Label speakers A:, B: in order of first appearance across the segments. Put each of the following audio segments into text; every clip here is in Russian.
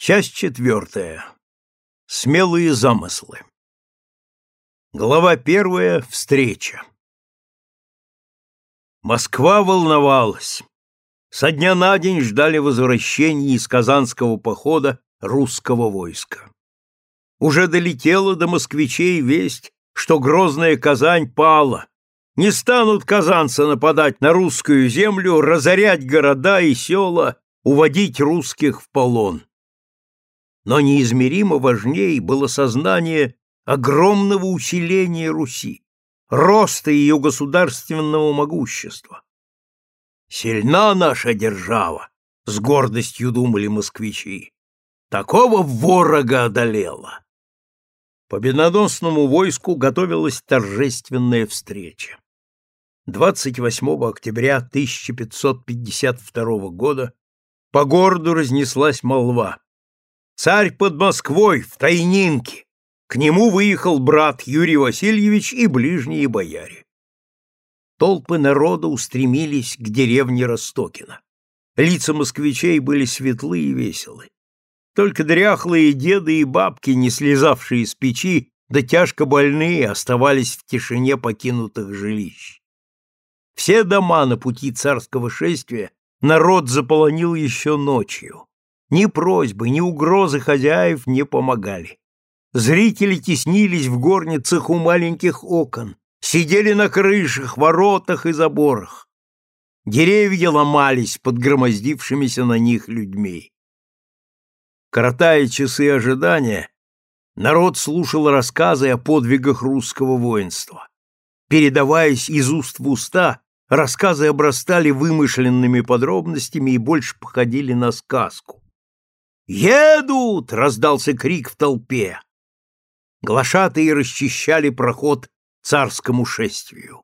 A: Часть четвертая. Смелые замыслы. Глава первая. Встреча. Москва волновалась. Со дня на день ждали возвращения из казанского похода русского войска. Уже долетела до москвичей весть, что грозная Казань пала. Не станут казанцы нападать на русскую землю, разорять города и села, уводить русских в полон но неизмеримо важнее было сознание огромного усиления Руси, роста ее государственного могущества. «Сильна наша держава!» — с гордостью думали москвичи. «Такого ворога одолела!» Победоносному войску готовилась торжественная встреча. 28 октября 1552 года по городу разнеслась молва. Царь под Москвой, в Тайнинке. К нему выехал брат Юрий Васильевич и ближние бояре. Толпы народа устремились к деревне Ростокино. Лица москвичей были светлы и веселы. Только дряхлые деды и бабки, не слезавшие с печи, да тяжко больные, оставались в тишине покинутых жилищ. Все дома на пути царского шествия народ заполонил еще ночью. Ни просьбы, ни угрозы хозяев не помогали. Зрители теснились в горницах у маленьких окон, сидели на крышах, воротах и заборах. Деревья ломались под громоздившимися на них людьми. Коротая часы ожидания, народ слушал рассказы о подвигах русского воинства. Передаваясь из уст в уста, рассказы обрастали вымышленными подробностями и больше походили на сказку. «Едут!» — раздался крик в толпе. Глашатые расчищали проход царскому шествию.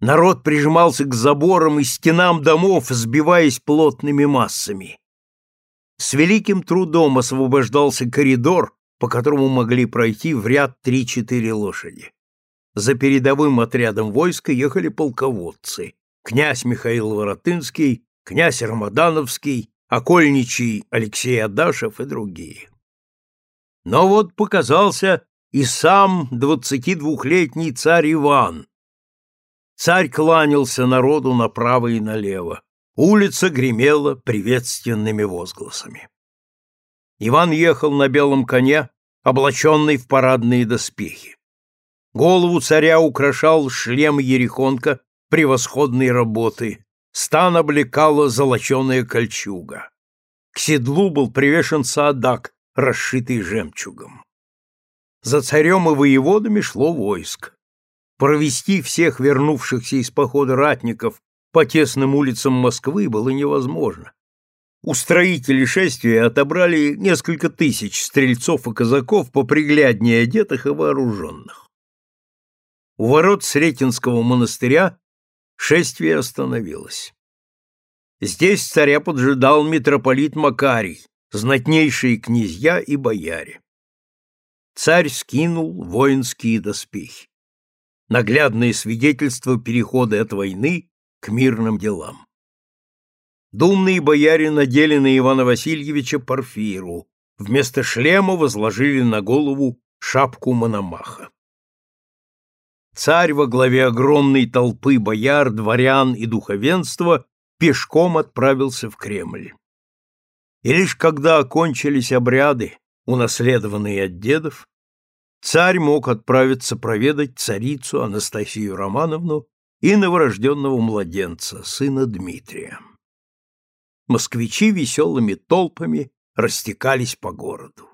A: Народ прижимался к заборам и стенам домов, сбиваясь плотными массами. С великим трудом освобождался коридор, по которому могли пройти в ряд три-четыре лошади. За передовым отрядом войска ехали полководцы — князь Михаил Воротынский, князь Рамадановский, Окольничий Алексей Адашев и другие. Но вот показался и сам двадцатидвухлетний царь Иван. Царь кланялся народу направо и налево. Улица гремела приветственными возгласами. Иван ехал на белом коне, облаченный в парадные доспехи. Голову царя украшал шлем ерехонка превосходной работы, Стан облекала золоченая кольчуга. К седлу был привешен саадак, расшитый жемчугом. За царем и воеводами шло войск. Провести всех вернувшихся из похода ратников по тесным улицам Москвы было невозможно. Устроители шествия отобрали несколько тысяч стрельцов и казаков попригляднее одетых и вооруженных. У ворот Сретенского монастыря Шествие остановилось. Здесь царя поджидал митрополит Макарий, знатнейшие князья и бояре. Царь скинул воинские доспехи. Наглядное свидетельство перехода от войны к мирным делам. Думные бояре надели на Ивана Васильевича парфиру, вместо шлема возложили на голову шапку Мономаха. Царь во главе огромной толпы бояр, дворян и духовенства пешком отправился в Кремль. И лишь когда окончились обряды, унаследованные от дедов, царь мог отправиться проведать царицу Анастасию Романовну и новорожденного младенца, сына Дмитрия. Москвичи веселыми толпами растекались по городу.